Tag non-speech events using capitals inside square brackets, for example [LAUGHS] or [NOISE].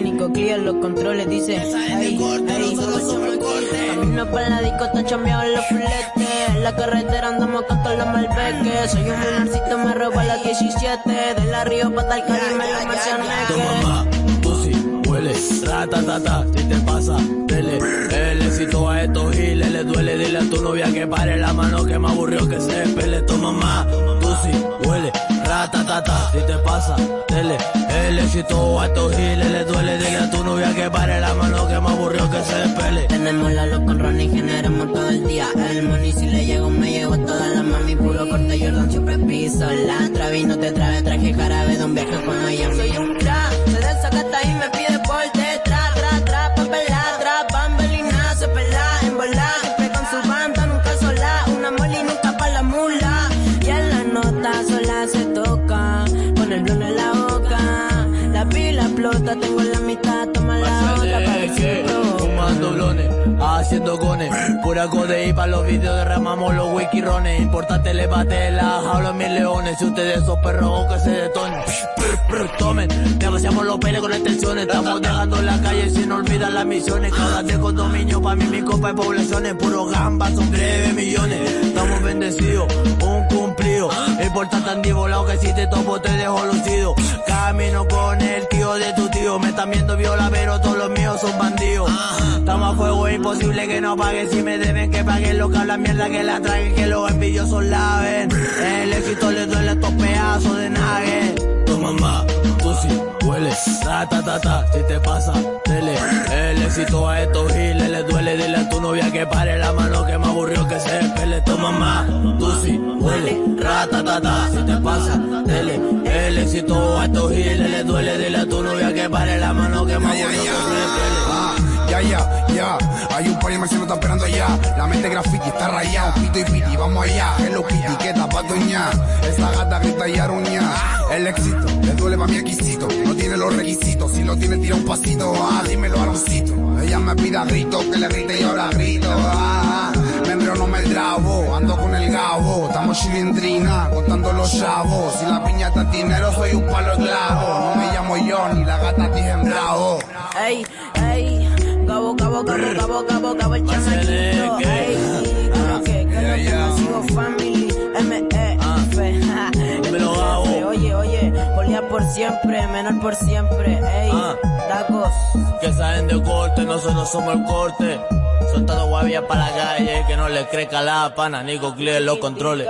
Nico Clear los controles, dice. Ey, ey, Camino por la disco, está chambeado en los fletes. En la carretera andamos con todos los malbeques. Soy un menorcito, me robo a las 17. De la Río pa' tal cali, me lo mencioné mamá, tú sí hueles, ratatata, si te pasa, dele. El éxito a estos giles le duele, dile a tu novia que pare la mano que me aburrió que se pele. Tu mamá, tú sí huele, ratatata, si te pasa, dele. El éxito a estos giles le duele, dile a tu novia que pare la mano que me aburrió que se despele. Tenemos la luz con Ronnie, generamos todo el día. El money si le llego, me llevo toda la mami. Puro corte Jordan, siempre piso. La travi no te trae, traje jarabe de un viaje con pila explota, tengo la mitad, toma la otra para. Fumando blones, haciendo gones, pura code y pa' los videos derramamos los wikirones. Importante le bate la jaula a mis leones. Si ustedes son perros que se detonen, tomen, negociamos los peles con extensiones. Estamos dejando la calle sin olvidar las misiones. Cada de condominio pa' mí mi copa de poblaciones. Puro gamba, son breve millones. Estamos bendecidos, un cumplido. Importante tan volado que si te topo te dejo lucido. Camino con el tío de tu tío. Me están viendo viola, pero todos los míos son bandidos. Estamos a fuego, es imposible que no paguen. Si me deben que paguen lo que hablan mierda, que la traguen, que los envidiosos laven. El éxito le duele a estos pedazos de nague. Tu mamá, tú sí hueles, ta ta ta ta, si te pasa, dele. El éxito a estos giles le duele, dile a tu novia que pare la hueles, rata ta ta, si te pasa, dele. El éxito a estos giles le duele, dile a tu novia que pare la mano que despele. Ya, ya, ya. Hay un par de marcianos está esperando allá. La mente graffiti está rayado. Pito y piti, vamos allá. Hello Kitty, que pa' doña. Esa gata grita y aruña. El éxito le duele pa' mi exquisito. No tiene los requisitos. Si lo tiene, tira un pasito. Ah, dímelo, Aroncito. Ella me pide a grito que le grite y ahora grito. Ah, me trabo. Ando con el gabo. Estamos chilindrina, contando los chavos. Si la piñata es dinero, soy un palo clavo. No me llamo yo, ni la gata dije bravo. Ey, ey, cabo, cabo, cabo, cabo, cabo, cabo, el chamaquito. Ey, creo que, que lo sigo family, [LAUGHS] Gabo. Oye, oye, polía por siempre, menor por siempre. Ey, Ah. Que saben de corte, nosotros somos el corte. Soltando guavias para la calle, que no le crezca la pana, Nico Clear los controles.